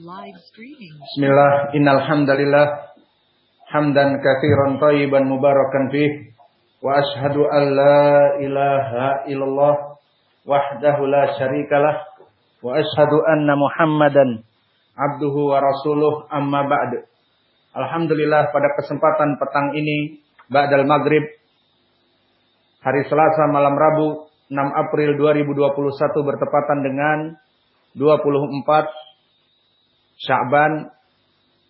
Bismillah, innal hamdalillah hamdan katsiran thayyiban mubarakan fih wa ashhadu an la ilaha illallah wahdahu la syarikalah wa ashhadu anna Muhammadan abduhu wa rasuluh amma ba'd. Alhamdulillah pada kesempatan petang ini ba'dal maghrib hari Selasa malam Rabu 6 April 2021 bertepatan dengan 24 Sya'ban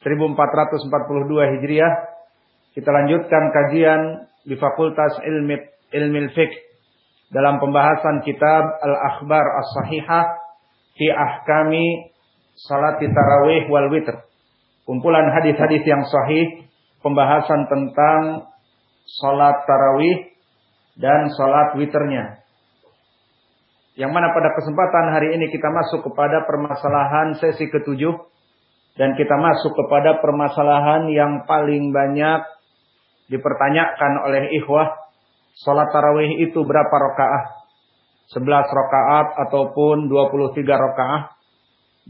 1442 Hijriah. Kita lanjutkan kajian di Fakultas Ilmi Ilmi Fiqh dalam pembahasan kitab Al-Akhbar As-Sahihah fi Ahkami Salat Tarawih wal Witr. Kumpulan hadis-hadis yang sahih pembahasan tentang salat tarawih dan salat witrnya. Yang mana pada kesempatan hari ini kita masuk kepada permasalahan sesi ketujuh dan kita masuk kepada permasalahan yang paling banyak dipertanyakan oleh ikhwah. Salat tarawih itu berapa rakaat? 11 rakaat ataupun 23 rakaat.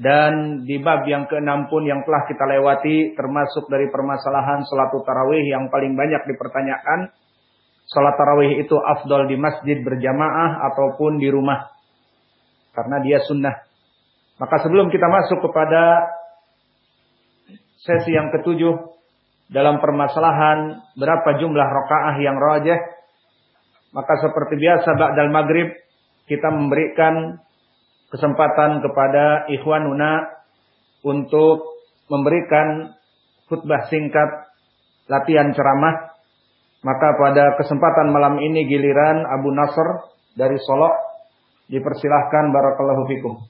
Dan di bab yang keenam pun yang telah kita lewati termasuk dari permasalahan salat tarawih yang paling banyak dipertanyakan. Salat tarawih itu afdol di masjid berjamaah ataupun di rumah. Karena dia sunnah. Maka sebelum kita masuk kepada sesi yang ketujuh dalam permasalahan berapa jumlah rokaah yang rojeh. Maka seperti biasa ba'dal maghrib kita memberikan kesempatan kepada ikhwanuna untuk memberikan khutbah singkat latihan ceramah. Maka pada kesempatan malam ini giliran Abu Nasr dari Solo dipersilahkan barakallahu fikum.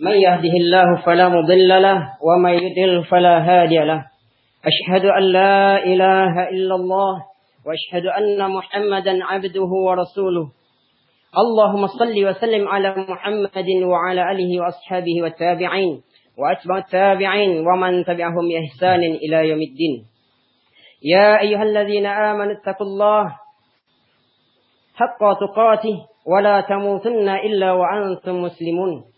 من يهده الله فلا مضل له ومن يضل فلا هادي له. أشهد أن لا إله إلا الله وأشهد أن محمدا عبده ورسوله. اللهم صل وسلم على محمد وعلى آله وأصحابه والتابعين وأتبع التابعين ومن تبعهم بإحسان إلى يوم الدين. يا أيها الذين آمنوا اتقوا الله حق تقاته ولا تموتن إلا وأنتم مسلمون.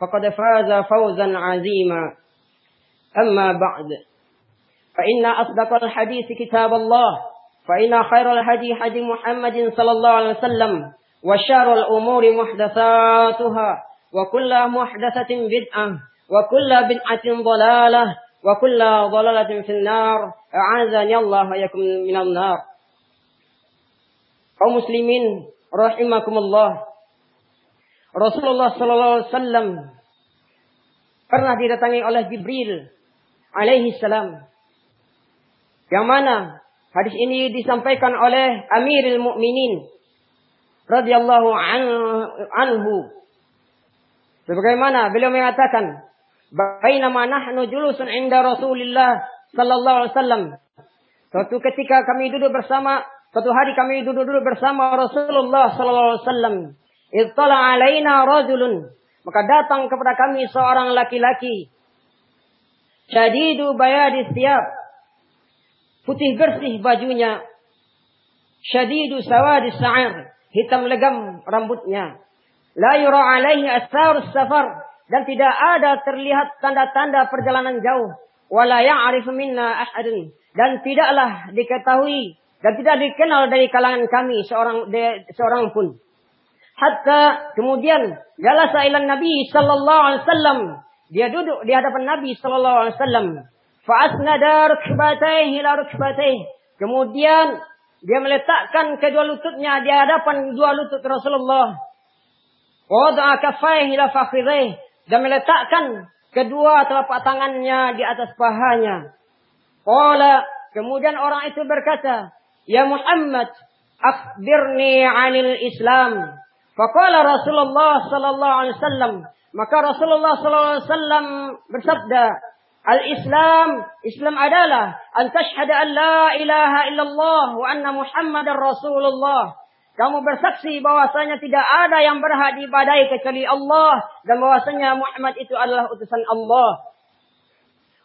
فقد فاز فوزا عظيما. أما بعد فإن أصدق الحديث كتاب الله فإن خير الهدي حديث محمد صلى الله عليه وسلم وشر الأمور محدثاتها وكل محدثة بدعة وكل بدعة ضلالة وكل ضلالة في النار. أعاذني الله وإياكم من النار. kaum muslimin rahimakumullah Rasulullah sallallahu alaihi wasallam pernah didatangi oleh Jibril alaihi salam yang mana hadis ini disampaikan oleh Amirul Mukminin radhiyallahu anhu. Sebagaimana beliau mengatakan, "Bainama nahnu julusun inda Rasulillah sallallahu alaihi wasallam." Suatu ketika kami duduk bersama, suatu hari kami duduk-duduk bersama Rasulullah sallallahu alaihi wasallam. Ittala alaina rajulun. Maka datang kepada kami seorang laki-laki. Syadidu bayadi siap. Putih bersih bajunya. Syadidu sawadi sa'ir hitam legam rambutnya. La yura alaihi asar safar dan tidak ada terlihat tanda-tanda perjalanan jauh. Wala ya'rif minna ahadun dan tidaklah diketahui dan tidak dikenal dari kalangan kami seorang seorang pun. Hatta kemudian jalasa ila Nabi sallallahu alaihi wasallam. Dia duduk di hadapan Nabi sallallahu alaihi wasallam. Fa asnada rukbatayhi ila rukbatayhi. Kemudian dia meletakkan kedua lututnya di hadapan dua lutut Rasulullah. Wada'a kaffayhi ila fakhidhayhi dan meletakkan kedua telapak tangannya di atas pahanya. Qala kemudian orang itu berkata, "Ya Muhammad, akhbirni 'anil Islam." Faqala Rasulullah sallallahu alaihi wasallam, maka Rasulullah sallallahu alaihi wasallam bersabda, Al-Islam, Islam adalah an tashhada an la ilaha illallah wa anna Muhammadar Rasulullah. Kamu bersaksi bahwasanya tidak ada yang berhak diibadai kecuali Allah dan bahwasanya Muhammad itu adalah utusan Allah.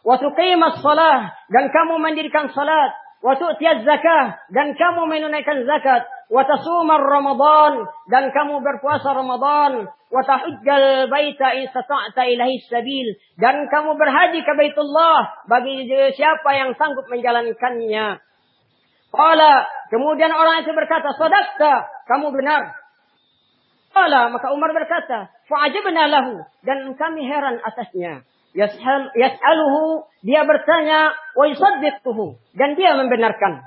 Wa tuqimas salah dan kamu mendirikan salat wa tu'tiyaz zakah dan kamu menunaikan zakat. Wa tasumar ramadan dan kamu berpuasa ramadan. Wa tahujjal baita in sata'ta ilahi sabil dan kamu berhaji ke Baitullah bagi siapa yang sanggup menjalankannya. Qala kemudian orang itu berkata sadaqta kamu benar. Qala maka Umar berkata fa'ajabna lahu dan kami heran atasnya Yas'aluhu, dia bertanya, wa yusaddiquhu. Dan dia membenarkan.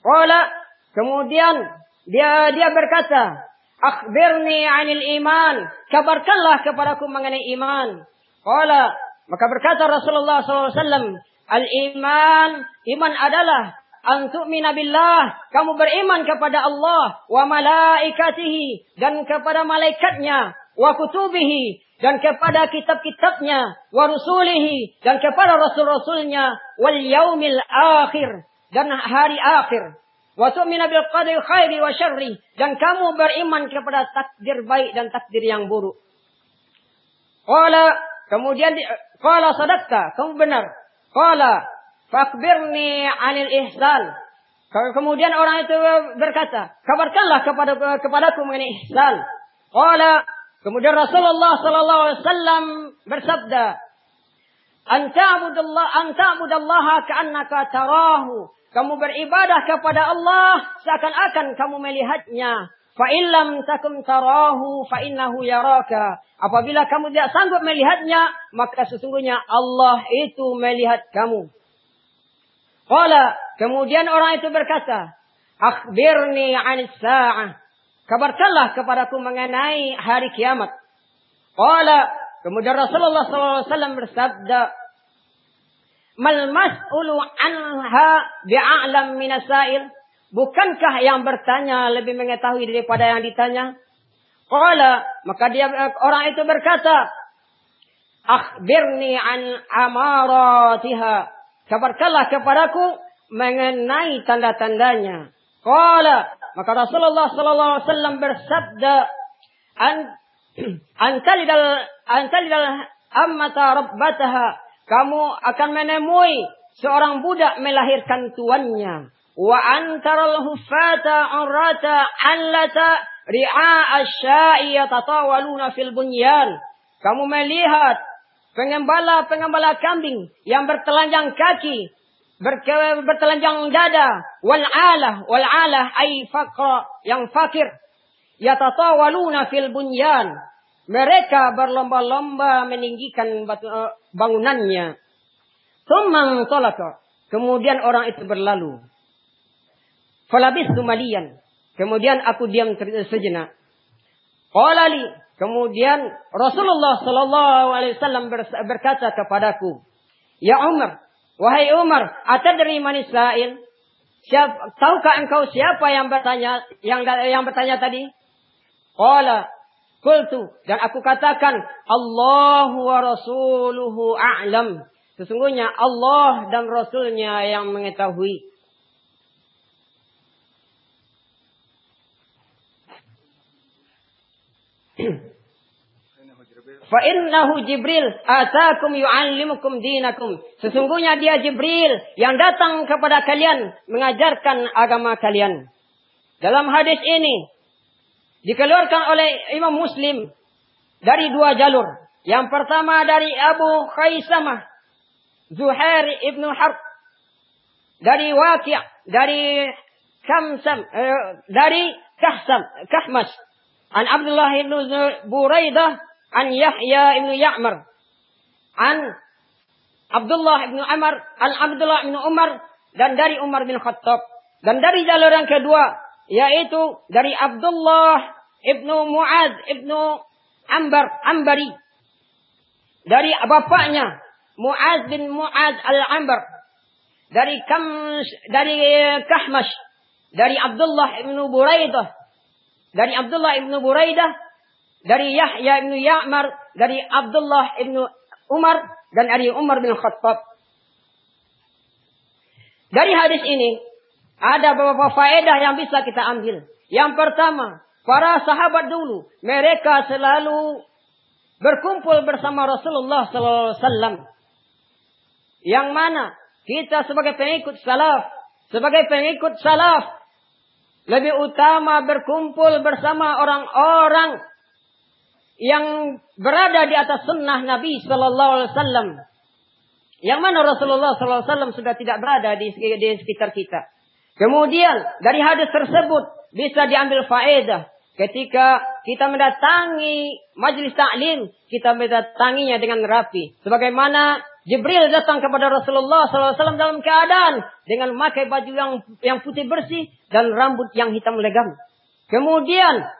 Qala, kemudian dia dia berkata, akhbirni anil iman. Kabarkanlah kepadaku mengenai iman. Qala, maka berkata Rasulullah SAW, al-iman, iman adalah antu'mina billah, kamu beriman kepada Allah, wa malaikatihi, dan kepada malaikatnya, wa kutubihi, dan kepada kitab-kitabnya, wa rusulihi, dan kepada rasul-rasulnya, wal yaumil akhir, dan hari akhir. Wa tu'mina bil qadri khairi wa syarri, dan kamu beriman kepada takdir baik dan takdir yang buruk. Qala, kemudian qala sadaqta, kamu benar. Qala, fakbirni 'anil ihsan. Kemudian orang itu berkata, kabarkanlah kepada kepadaku mengenai ihsan. Qala, Kemudian Rasulullah sallallahu alaihi wasallam bersabda, "Anta'budallah anta'budallaha ka'annaka tarahu." Kamu beribadah kepada Allah seakan-akan kamu melihatnya. Fa illam takum tarahu fa innahu yaraka. Apabila kamu tidak sanggup melihatnya, maka sesungguhnya Allah itu melihat kamu. Qala, kemudian orang itu berkata, "Akhbirni 'anis sa'ah." Kabarkanlah kepadaku mengenai hari kiamat. Qala, kemudian Rasulullah SAW bersabda, Mal mas'ulu anha bi'a'lam minasail. Bukankah yang bertanya lebih mengetahui daripada yang ditanya? Qala, maka dia orang itu berkata, Akhbirni an amaratiha. Kabarkanlah kepadaku mengenai tanda-tandanya. Qala, maka Rasulullah sallallahu alaihi wasallam bersabda, "An antalidal antalidal ammata rabbataha." Kamu akan menemui seorang budak melahirkan tuannya. Wa antaral hufata urata allata ri'a asya'i yatatawaluna fil bunyan. Kamu melihat pengembala-pengembala kambing yang bertelanjang kaki bertelanjang dada. Wal alah wal alah ay faqra yang fakir. Yatatawaluna fil bunyan. Mereka berlomba-lomba meninggikan batu, uh, bangunannya. Tumang tolaka kemudian orang itu berlalu. Falabis malian. Kemudian aku diam sejenak. Qalali kemudian Rasulullah sallallahu alaihi wasallam berkata kepadaku ya Umar Wahai Umar, atadri manis sa'il? Siapa, tahukah engkau siapa yang bertanya yang yang bertanya tadi? Qala qultu dan aku katakan Allahu wa rasuluhu a'lam. Sesungguhnya Allah dan Rasulnya yang mengetahui. Fa innahu Jibril atakum yu'allimukum dinakum. Sesungguhnya dia Jibril yang datang kepada kalian mengajarkan agama kalian. Dalam hadis ini dikeluarkan oleh Imam Muslim dari dua jalur. Yang pertama dari Abu Khaisamah Zuhair ibnu Harb dari Waqi' dari Kamsam eh, dari Kahsam Kahmas An Abdullah Buraidah an Yahya ibn Ya'mar. An Abdullah ibn Umar an Abdullah ibn Umar dan dari Umar bin Khattab. Dan dari jalur yang kedua yaitu dari Abdullah ibnu Muad ibnu Ambar Ambari. Dari bapaknya Muaz bin Muaz al-Ambar. Dari Kam dari Kahmash. Dari Abdullah ibnu Buraidah. Dari Abdullah ibnu Buraidah dari Yahya ibnu Ya'mar dari Abdullah ibnu Umar dan dari Umar bin Khattab dari hadis ini ada beberapa faedah yang bisa kita ambil. Yang pertama, para sahabat dulu mereka selalu berkumpul bersama Rasulullah SAW. Yang mana kita sebagai pengikut salaf, sebagai pengikut salaf lebih utama berkumpul bersama orang-orang yang berada di atas sunnah Nabi Sallallahu Alaihi Wasallam yang mana Rasulullah SAW sudah tidak berada di, sekitar kita. Kemudian dari hadis tersebut bisa diambil faedah. Ketika kita mendatangi majlis taklim, kita mendatanginya dengan rapi. Sebagaimana Jibril datang kepada Rasulullah SAW dalam keadaan dengan memakai baju yang yang putih bersih dan rambut yang hitam legam. Kemudian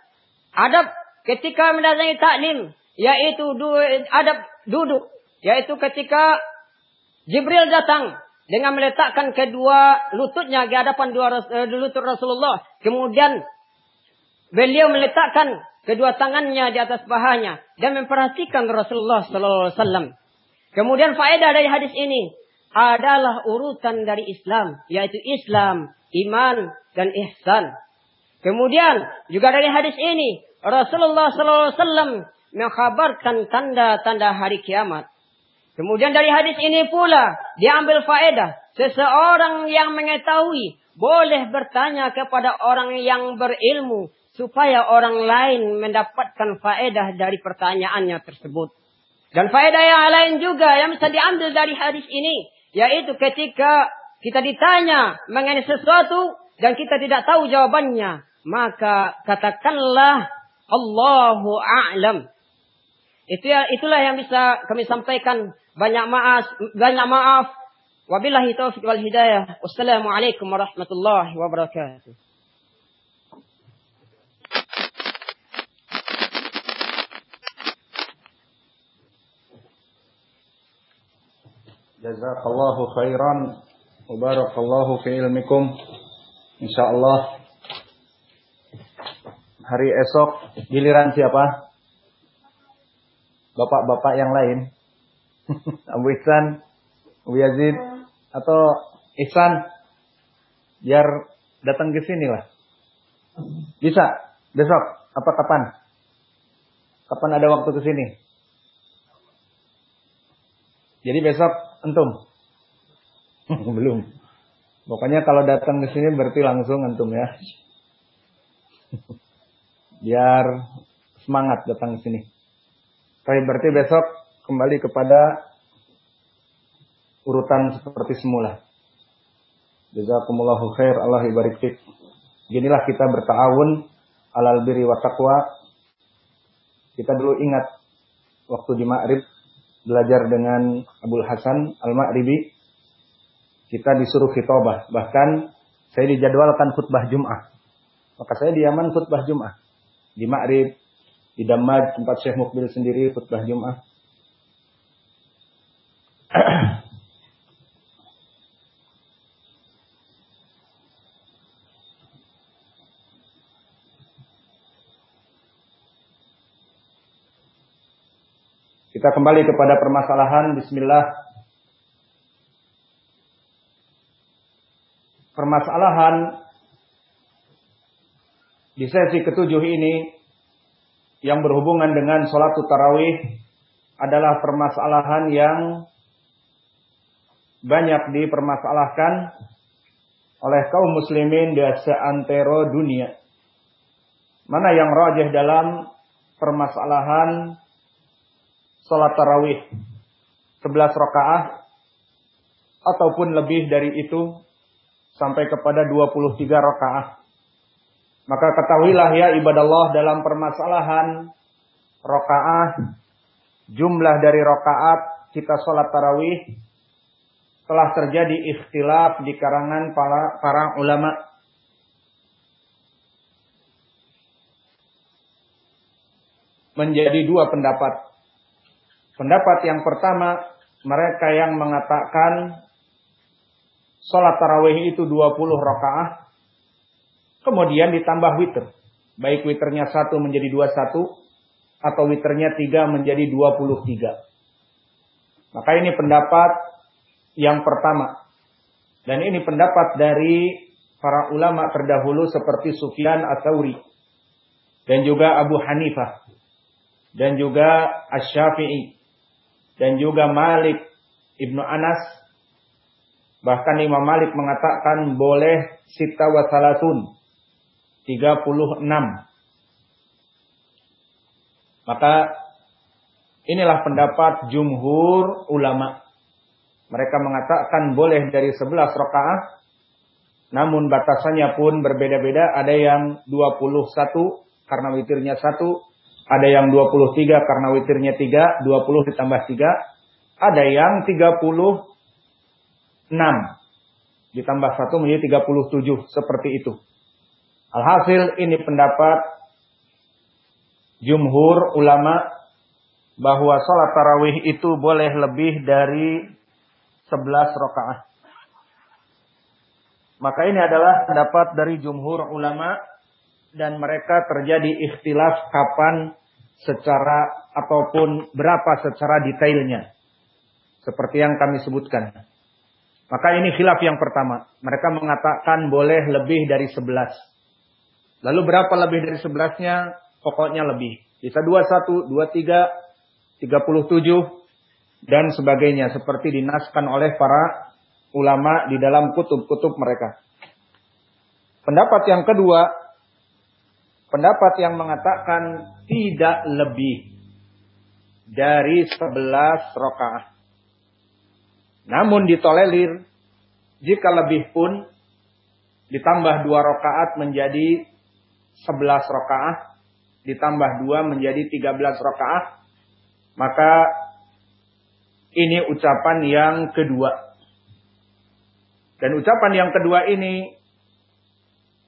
adab ketika mendatangi taklim, yaitu du, adab duduk, yaitu ketika Jibril datang dengan meletakkan kedua lututnya di hadapan dua uh, lutut Rasulullah. Kemudian beliau meletakkan kedua tangannya di atas pahanya dan memperhatikan Rasulullah sallallahu alaihi wasallam. Kemudian faedah dari hadis ini adalah urutan dari Islam, yaitu Islam, iman dan ihsan. Kemudian juga dari hadis ini Rasulullah wasallam mengkhabarkan tanda-tanda hari kiamat. Kemudian dari hadis ini pula diambil faedah. Seseorang yang mengetahui boleh bertanya kepada orang yang berilmu supaya orang lain mendapatkan faedah dari pertanyaannya tersebut. Dan faedah yang lain juga yang bisa diambil dari hadis ini yaitu ketika kita ditanya mengenai sesuatu dan kita tidak tahu jawabannya, maka katakanlah Allahu a'lam. Itu ya, itulah yang bisa kami sampaikan banyak maaf, banyak maaf. Wabillahi taufiq wal hidayah. Wassalamualaikum warahmatullahi wabarakatuh. Jazakallahu khairan wa barakallahu fi ilmikum. Insyaallah hari esok giliran siapa? Bapak-bapak yang lain. Abu Ihsan, Abu Yazid, atau Ihsan, biar datang ke sini lah. Bisa, besok, apa kapan? Kapan ada waktu ke sini? Jadi besok entum? Belum. Pokoknya kalau datang ke sini berarti langsung entum ya. Biar semangat datang ke sini. Tapi berarti besok kembali kepada urutan seperti semula. Jazakumullahu khair, Allah ibarik fik. Inilah kita bertawun alal biri wa taqwa. Kita dulu ingat waktu di Ma'rib belajar dengan Abdul Hasan Al-Ma'ribi. Kita disuruh khitobah. Bahkan saya dijadwalkan khutbah Jum'ah. Maka saya di Yaman khutbah Jum'ah. Di Ma'rib, di Damaj tempat Syekh Mukbil sendiri khutbah Jum'ah. Kita kembali kepada permasalahan bismillah. Permasalahan di sesi ketujuh ini yang berhubungan dengan sholat tarawih adalah permasalahan yang banyak dipermasalahkan oleh kaum muslimin di seantero dunia. Mana yang rajih dalam permasalahan sholat tarawih 11 rakaah ataupun lebih dari itu sampai kepada 23 rakaah. Maka ketahuilah ya ibadah Allah dalam permasalahan rokaah, jumlah dari rokaat kita sholat tarawih telah terjadi ikhtilaf di karangan para, para ulama. Menjadi dua pendapat. Pendapat yang pertama, mereka yang mengatakan sholat tarawih itu 20 rakaat, kemudian ditambah witir. Baik witirnya satu menjadi dua satu, atau witirnya tiga menjadi 23. Maka ini pendapat yang pertama. Dan ini pendapat dari para ulama terdahulu seperti Sufyan Ats-Tsauri dan juga Abu Hanifah dan juga Asy-Syafi'i dan juga Malik Ibnu Anas bahkan Imam Malik mengatakan boleh sita wa salatun 36 maka inilah pendapat jumhur ulama mereka mengatakan boleh dari 11 rakaat namun batasannya pun berbeda-beda ada yang 21 karena witirnya satu ada yang 23 karena witirnya 3, 20 ditambah 3. Ada yang 36 ditambah 1 menjadi 37 seperti itu. Alhasil ini pendapat jumhur ulama bahwa sholat tarawih itu boleh lebih dari 11 rakaat. Maka ini adalah pendapat dari jumhur ulama dan mereka terjadi ikhtilaf kapan secara ataupun berapa secara detailnya. Seperti yang kami sebutkan. Maka ini khilaf yang pertama. Mereka mengatakan boleh lebih dari sebelas. Lalu berapa lebih dari sebelasnya? Pokoknya lebih. Bisa dua satu, dua tiga, tiga puluh tujuh, dan sebagainya. Seperti dinaskan oleh para ulama di dalam kutub-kutub mereka. Pendapat yang kedua, Pendapat yang mengatakan tidak lebih dari 11 rakaat. Namun ditolelir jika lebih pun ditambah dua rakaat menjadi 11 rakaat, ditambah dua menjadi 13 rakaat, maka ini ucapan yang kedua. Dan ucapan yang kedua ini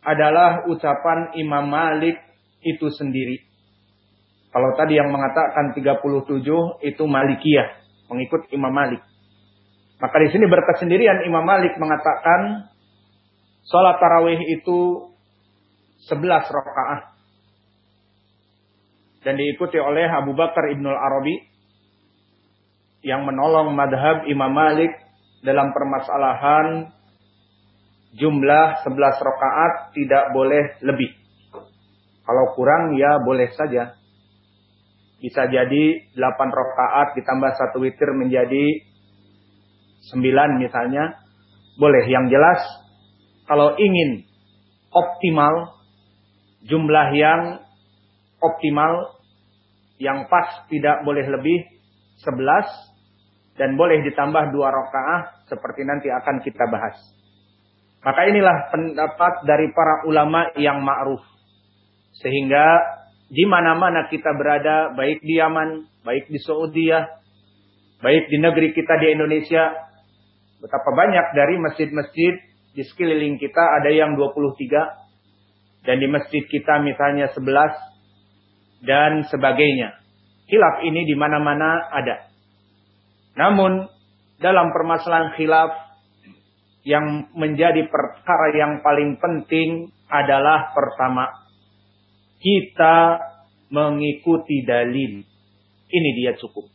adalah ucapan Imam Malik itu sendiri. Kalau tadi yang mengatakan 37 itu Malikiyah, mengikut Imam Malik. Maka di sini berkesendirian Imam Malik mengatakan sholat tarawih itu 11 rakaat dan diikuti oleh Abu Bakar Ibnul Arabi yang menolong madhab Imam Malik dalam permasalahan jumlah 11 rakaat tidak boleh lebih. Kalau kurang ya boleh saja. Bisa jadi 8 rakaat ditambah satu witir menjadi 9 misalnya. Boleh. Yang jelas kalau ingin optimal jumlah yang optimal yang pas tidak boleh lebih 11 dan boleh ditambah dua rakaat seperti nanti akan kita bahas. Maka inilah pendapat dari para ulama yang ma'ruf. Sehingga di mana-mana kita berada, baik di Yaman, baik di Saudi, baik di negeri kita di Indonesia, betapa banyak dari masjid-masjid di sekeliling kita ada yang 23 dan di masjid kita misalnya 11 dan sebagainya. Khilaf ini di mana-mana ada. Namun dalam permasalahan khilaf yang menjadi perkara yang paling penting adalah pertama kita mengikuti dalil. Ini dia cukup.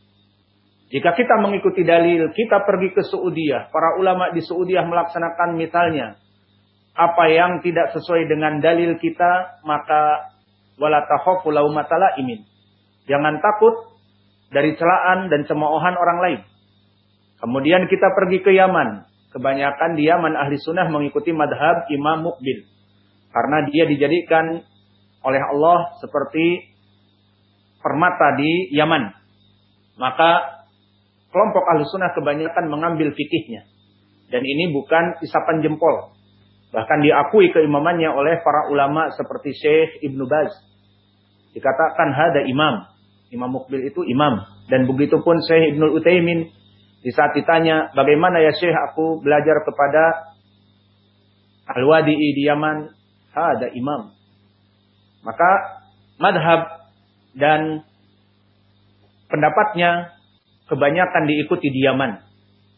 Jika kita mengikuti dalil, kita pergi ke Saudiah, para ulama di Saudiah melaksanakan misalnya apa yang tidak sesuai dengan dalil kita, maka wala laumatala imin. Jangan takut dari celaan dan cemoohan orang lain. Kemudian kita pergi ke Yaman, Kebanyakan dia man ahli sunnah mengikuti madhab Imam Mukbil. Karena dia dijadikan oleh Allah seperti permata di Yaman. Maka kelompok ahli sunnah kebanyakan mengambil fikihnya. Dan ini bukan isapan jempol. Bahkan diakui keimamannya oleh para ulama seperti Syekh Ibnu Baz. Dikatakan ada imam. Imam Mukbil itu imam. Dan begitu pun Syekh Ibnu Utsaimin di saat ditanya, bagaimana ya Syekh aku belajar kepada Al-Wadi'i di Yaman, ada imam. Maka madhab dan pendapatnya kebanyakan diikuti di Yaman.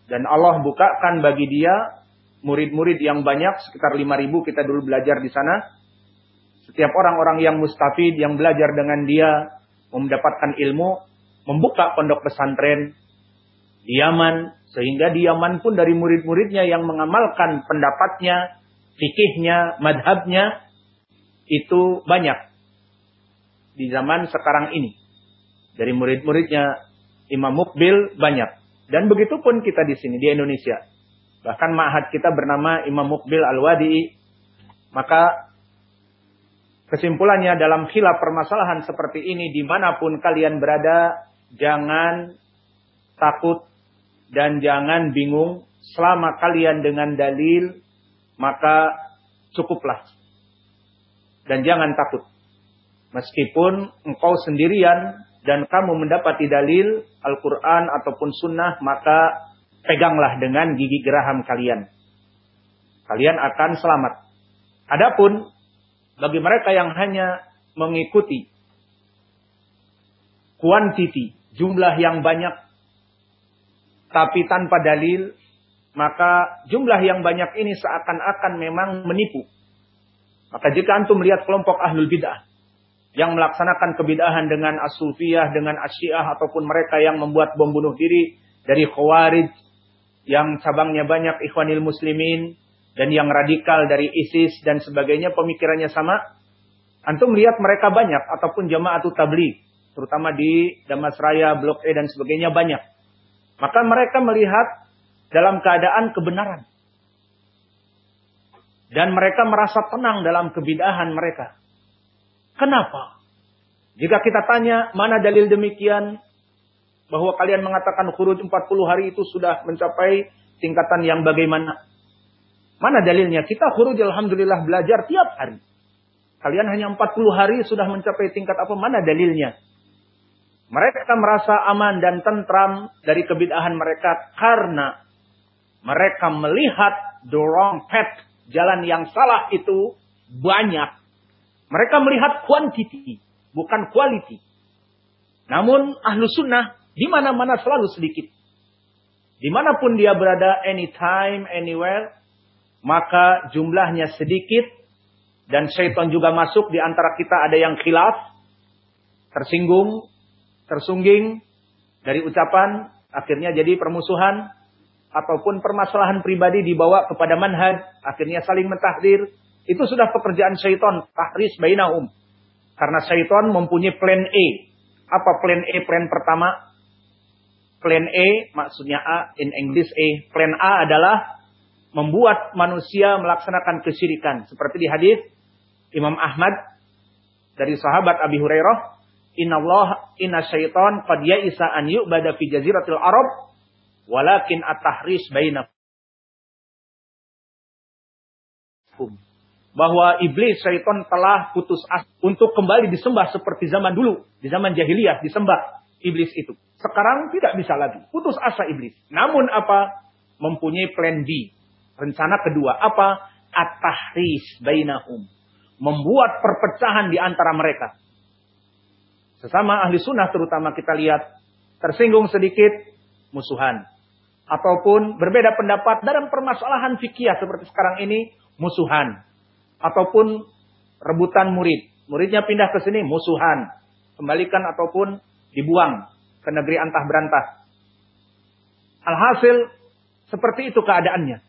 Dan Allah bukakan bagi dia murid-murid yang banyak, sekitar 5000 kita dulu belajar di sana. Setiap orang-orang yang mustafid, yang belajar dengan dia, mendapatkan ilmu, membuka pondok pesantren di Yaman, sehingga di Yaman pun dari murid-muridnya yang mengamalkan pendapatnya, fikihnya, madhabnya, itu banyak. Di zaman sekarang ini. Dari murid-muridnya Imam Mukbil banyak. Dan begitu pun kita di sini, di Indonesia. Bahkan ma'had kita bernama Imam Mukbil Al-Wadi. Maka kesimpulannya dalam khilaf permasalahan seperti ini di mana pun kalian berada, jangan takut dan jangan bingung. Selama kalian dengan dalil, maka cukuplah. Dan jangan takut. Meskipun engkau sendirian dan kamu mendapati dalil Al-Quran ataupun sunnah, maka peganglah dengan gigi geraham kalian. Kalian akan selamat. Adapun bagi mereka yang hanya mengikuti kuantiti, jumlah yang banyak, tapi tanpa dalil, maka jumlah yang banyak ini seakan-akan memang menipu. Maka jika antum melihat kelompok ahlul bid'ah yang melaksanakan kebidahan dengan as-sufiyah, dengan asyiah ataupun mereka yang membuat bom bunuh diri dari khawarij, yang cabangnya banyak ikhwanil muslimin dan yang radikal dari ISIS dan sebagainya pemikirannya sama. Antum melihat mereka banyak ataupun jamaah tabligh terutama di Damas Raya, Blok E dan sebagainya banyak. Maka mereka melihat dalam keadaan kebenaran. Dan mereka merasa tenang dalam kebidahan mereka. Kenapa? Jika kita tanya mana dalil demikian, bahwa kalian mengatakan khuruj 40 hari itu sudah mencapai tingkatan yang bagaimana? Mana dalilnya? Kita khuruj alhamdulillah belajar tiap hari. Kalian hanya 40 hari sudah mencapai tingkat apa? Mana dalilnya? Mereka merasa aman dan tentram dari kebidahan mereka karena mereka melihat the wrong path, jalan yang salah itu banyak. Mereka melihat quantity, bukan quality. Namun ahlu sunnah di mana-mana selalu sedikit. Di mana pun dia berada, anytime, anywhere, maka jumlahnya sedikit dan syaitan juga masuk di antara kita ada yang khilaf, tersinggung, tersungging dari ucapan, akhirnya jadi permusuhan ataupun permasalahan pribadi dibawa kepada manhaj, akhirnya saling mentahdir. Itu sudah pekerjaan syaitan, tahris bainahum. Karena syaitan mempunyai plan A. Apa plan A? Plan pertama, Plan A, maksudnya A, in English A. Plan A adalah membuat manusia melaksanakan kesyirikan. Seperti di hadis Imam Ahmad dari sahabat Abi Hurairah, Inna Allah inna syaitan qad ya'isa an yu'bada fi jaziratil Arab walakin at-tahris bainakum. Bahwa iblis syaitan telah putus asa untuk kembali disembah seperti zaman dulu, di zaman jahiliyah disembah iblis itu. Sekarang tidak bisa lagi. Putus asa iblis. Namun apa? Mempunyai plan B. Rencana kedua. Apa? At-tahris bainahum. Membuat perpecahan di antara mereka. Sesama ahli sunnah terutama kita lihat. Tersinggung sedikit. Musuhan. Ataupun berbeda pendapat dalam permasalahan fikih seperti sekarang ini. Musuhan. Ataupun rebutan murid. Muridnya pindah ke sini. Musuhan. Kembalikan ataupun dibuang ke negeri antah berantah. Alhasil seperti itu keadaannya.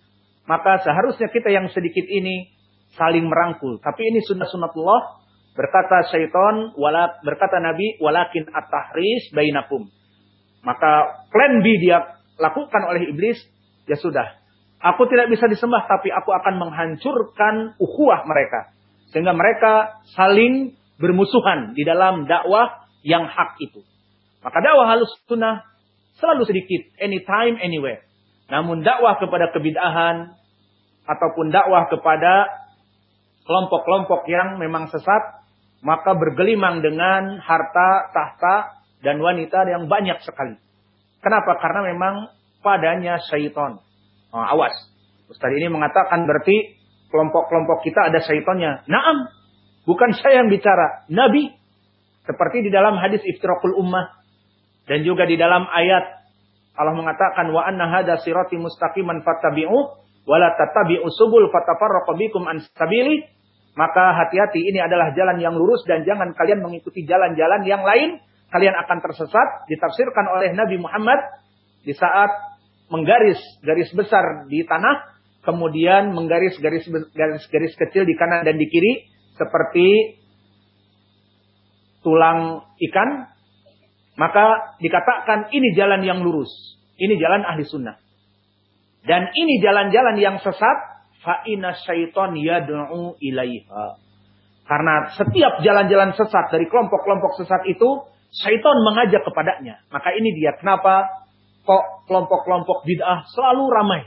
Maka seharusnya kita yang sedikit ini saling merangkul. Tapi ini sunnah sunnatullah. Berkata syaitan, wala, berkata Nabi, walakin at-tahris bainakum. Maka plan B dia lakukan oleh iblis, ya sudah. Aku tidak bisa disembah, tapi aku akan menghancurkan ukhuwah mereka. Sehingga mereka saling bermusuhan di dalam dakwah yang hak itu. Maka dakwah halus sunnah selalu sedikit, anytime, anywhere. Namun dakwah kepada kebidahan, ataupun dakwah kepada kelompok-kelompok yang memang sesat, maka bergelimang dengan harta, tahta, dan wanita yang banyak sekali. Kenapa? Karena memang padanya syaitan. Oh, awas. Ustaz ini mengatakan berarti kelompok-kelompok kita ada syaitannya. Naam. Bukan saya yang bicara. Nabi. Seperti di dalam hadis iftirakul ummah. Dan juga di dalam ayat Allah mengatakan wa anna hada sirati mustaqiman fattabi'u wala tattabi'u subul fatafarraqu bikum an sabili. Maka hati-hati ini adalah jalan yang lurus dan jangan kalian mengikuti jalan-jalan yang lain. Kalian akan tersesat ditafsirkan oleh Nabi Muhammad di saat menggaris garis besar di tanah kemudian menggaris garis garis garis kecil di kanan dan di kiri seperti tulang ikan maka dikatakan ini jalan yang lurus ini jalan ahli sunnah dan ini jalan-jalan yang sesat, fa inna syaiton yad'u ilaiha. Karena setiap jalan-jalan sesat dari kelompok-kelompok sesat itu, syaiton mengajak kepadanya. Maka ini dia kenapa kok kelompok-kelompok bid'ah selalu ramai.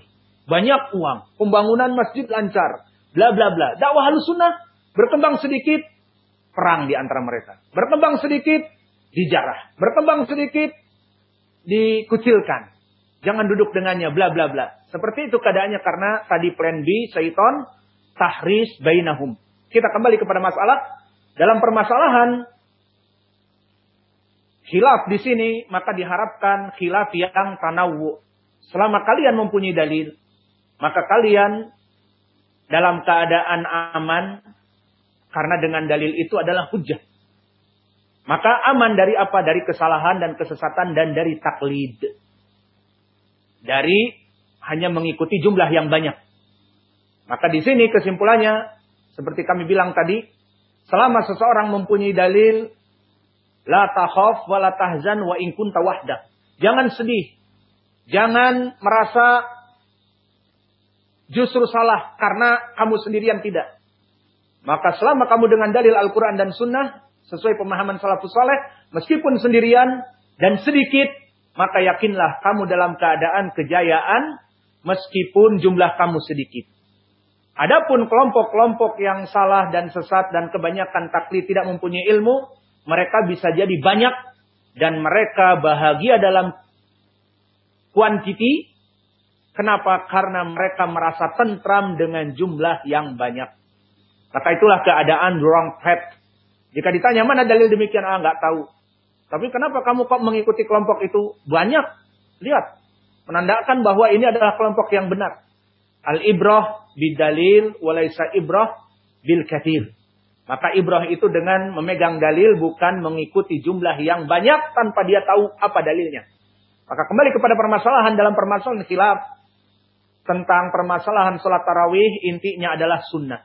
Banyak uang, pembangunan masjid lancar, bla bla bla. Dakwah sunnah berkembang sedikit, perang di antara mereka. Berkembang sedikit, dijarah. Berkembang sedikit, dikucilkan. Jangan duduk dengannya, bla bla bla. Seperti itu keadaannya karena tadi plan B, syaiton, tahris bainahum. Kita kembali kepada masalah. Dalam permasalahan khilaf di sini, maka diharapkan khilaf yang tanawu. Selama kalian mempunyai dalil, maka kalian dalam keadaan aman karena dengan dalil itu adalah hujah. Maka aman dari apa? Dari kesalahan dan kesesatan dan dari taklid dari hanya mengikuti jumlah yang banyak. Maka di sini kesimpulannya seperti kami bilang tadi, selama seseorang mempunyai dalil la takhaf wa la tahzan wa in kunta wahda. Jangan sedih. Jangan merasa justru salah karena kamu sendirian tidak. Maka selama kamu dengan dalil Al-Quran dan Sunnah, sesuai pemahaman salafus saleh, meskipun sendirian dan sedikit, maka yakinlah kamu dalam keadaan kejayaan meskipun jumlah kamu sedikit. Adapun kelompok-kelompok yang salah dan sesat dan kebanyakan taklid tidak mempunyai ilmu, mereka bisa jadi banyak dan mereka bahagia dalam kuantiti. Kenapa? Karena mereka merasa tentram dengan jumlah yang banyak. Maka itulah keadaan wrong path. Jika ditanya mana dalil demikian, ah nggak tahu. Tapi kenapa kamu kok mengikuti kelompok itu? Banyak. Lihat. Menandakan bahwa ini adalah kelompok yang benar. Al-ibrah bidalil walaisa ibrah bil kathir. Maka ibrah itu dengan memegang dalil bukan mengikuti jumlah yang banyak tanpa dia tahu apa dalilnya. Maka kembali kepada permasalahan dalam permasalahan khilaf tentang permasalahan sholat tarawih intinya adalah sunnah.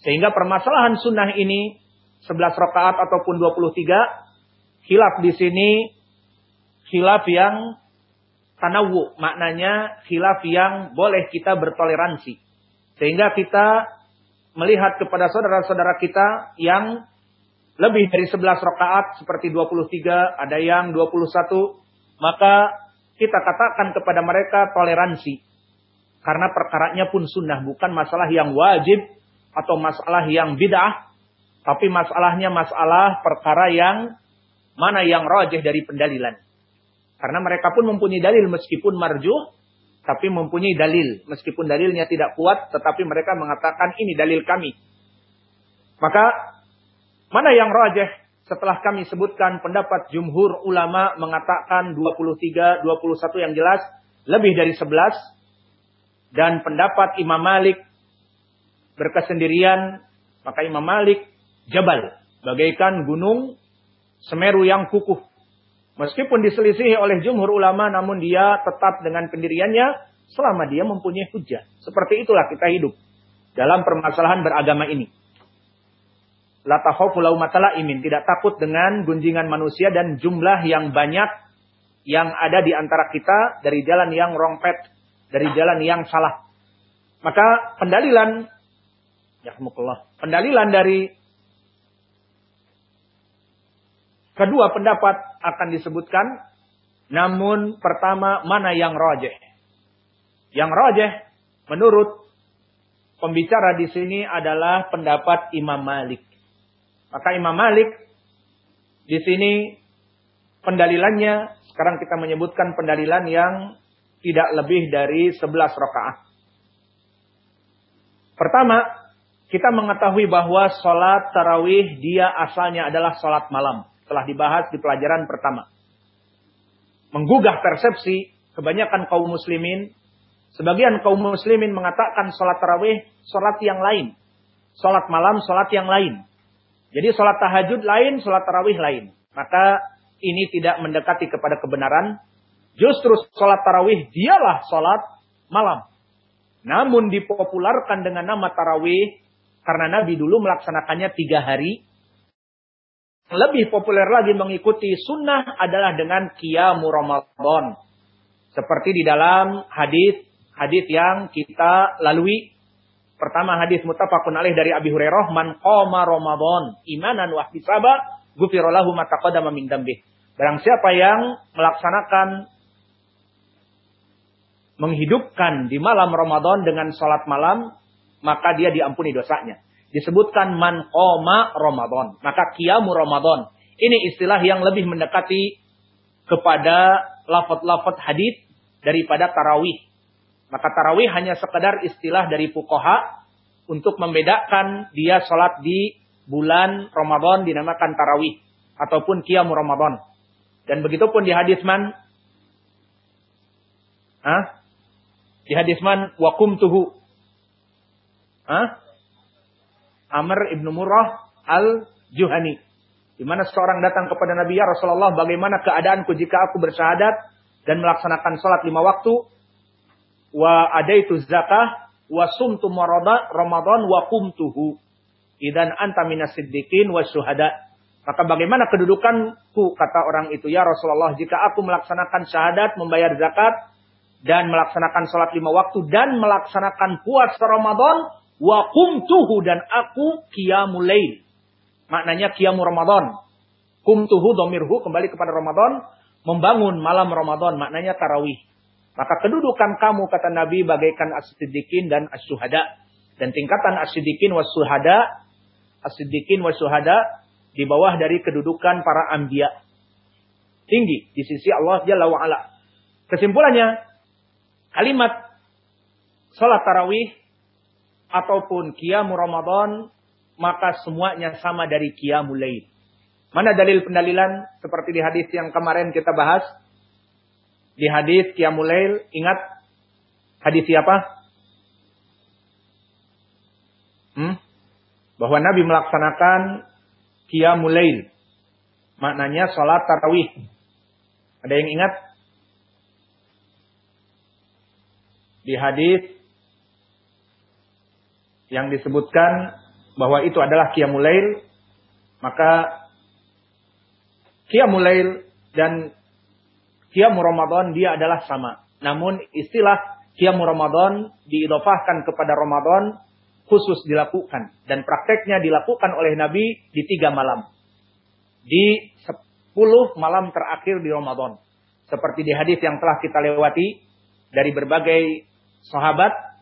Sehingga permasalahan sunnah ini 11 rakaat ataupun 23 Khilaf di sini khilaf yang tanawu, maknanya khilaf yang boleh kita bertoleransi. Sehingga kita melihat kepada saudara-saudara kita yang lebih dari 11 rakaat seperti 23, ada yang 21, maka kita katakan kepada mereka toleransi. Karena perkaranya pun sunnah, bukan masalah yang wajib atau masalah yang bid'ah, tapi masalahnya masalah perkara yang mana yang rajih dari pendalilan. Karena mereka pun mempunyai dalil meskipun marjuh, tapi mempunyai dalil. Meskipun dalilnya tidak kuat, tetapi mereka mengatakan ini dalil kami. Maka, mana yang rajih setelah kami sebutkan pendapat jumhur ulama mengatakan 23, 21 yang jelas, lebih dari 11. Dan pendapat Imam Malik berkesendirian, maka Imam Malik jabal, bagaikan gunung Semeru yang kukuh. Meskipun diselisihi oleh jumhur ulama namun dia tetap dengan pendiriannya selama dia mempunyai hujah. Seperti itulah kita hidup dalam permasalahan beragama ini. La takhafu imin, tidak takut dengan gunjingan manusia dan jumlah yang banyak yang ada di antara kita dari jalan yang wrong path, dari jalan yang salah. Maka pendalilan ya pendalilan dari Kedua pendapat akan disebutkan. Namun pertama mana yang rojeh. Yang rojeh menurut pembicara di sini adalah pendapat Imam Malik. Maka Imam Malik di sini pendalilannya sekarang kita menyebutkan pendalilan yang tidak lebih dari 11 rakaat. Pertama, kita mengetahui bahwa sholat tarawih dia asalnya adalah sholat malam. Telah dibahas di pelajaran pertama. Menggugah persepsi kebanyakan kaum muslimin. Sebagian kaum muslimin mengatakan sholat tarawih sholat yang lain. Sholat malam sholat yang lain. Jadi sholat tahajud lain, sholat tarawih lain. Maka ini tidak mendekati kepada kebenaran. Justru sholat tarawih dialah sholat malam. Namun dipopularkan dengan nama tarawih karena Nabi dulu melaksanakannya tiga hari. Lebih populer lagi mengikuti sunnah adalah dengan Qiyamu Ramadan. Seperti di dalam hadis hadis yang kita lalui. Pertama hadis mutafakun alaih dari Abi Hurairah, "Man qama Ramadan imanan wa ihtisaba, ghufira lahu ma taqaddama min dambih." Barang siapa yang melaksanakan menghidupkan di malam Ramadan dengan salat malam, maka dia diampuni dosanya. Disebutkan man qoma Ramadan, maka kiamu Ramadan. Ini istilah yang lebih mendekati kepada lafaz-lafaz hadis daripada tarawih. Maka tarawih hanya sekedar istilah dari fuqaha untuk membedakan dia sholat di bulan Ramadan dinamakan tarawih ataupun kiamu Ramadan. Dan begitu pun di hadis man? Di hadis man wakum tuhu. Hah? Amr ibnu Murrah al-Juhani. Di mana seorang datang kepada Nabi ya Rasulullah, bagaimana keadaanku jika aku bersyahadat dan melaksanakan sholat lima waktu, wa adaitu zakah, wa sumtu Ramadan wa kumtuhu. Idan anta minas wa syuhada. Maka bagaimana kedudukanku kata orang itu ya Rasulullah jika aku melaksanakan syahadat, membayar zakat dan melaksanakan sholat lima waktu dan melaksanakan puasa Ramadan wa kumtuhu dan aku qiyamul lail. Maknanya qiyamu Ramadan. Kumtuhu domirhu kembali kepada Ramadan membangun malam Ramadan maknanya tarawih. Maka kedudukan kamu kata Nabi bagaikan as-siddiqin dan as-syuhada. Dan tingkatan as-siddiqin was-syuhada as-siddiqin was-syuhada di bawah dari kedudukan para anbiya. Tinggi di sisi Allah Jalla wa'ala. Kesimpulannya, kalimat salat tarawih ataupun qiyamul Ramadan, maka semuanya sama dari qiyamul lail. Mana dalil pendalilan seperti di hadis yang kemarin kita bahas? Di hadis qiyamul lail, ingat hadis siapa? Hmm? Bahwa Nabi melaksanakan Qiyamul Lail. Maknanya sholat tarawih. Ada yang ingat? Di hadis yang disebutkan bahwa itu adalah Qiyamul Lail, maka Qiyamul Lail dan Qiyamul Ramadan dia adalah sama. Namun istilah Qiyamul Ramadan diidofahkan kepada Ramadan khusus dilakukan. Dan prakteknya dilakukan oleh Nabi di tiga malam. Di sepuluh malam terakhir di Ramadan. Seperti di hadis yang telah kita lewati dari berbagai sahabat.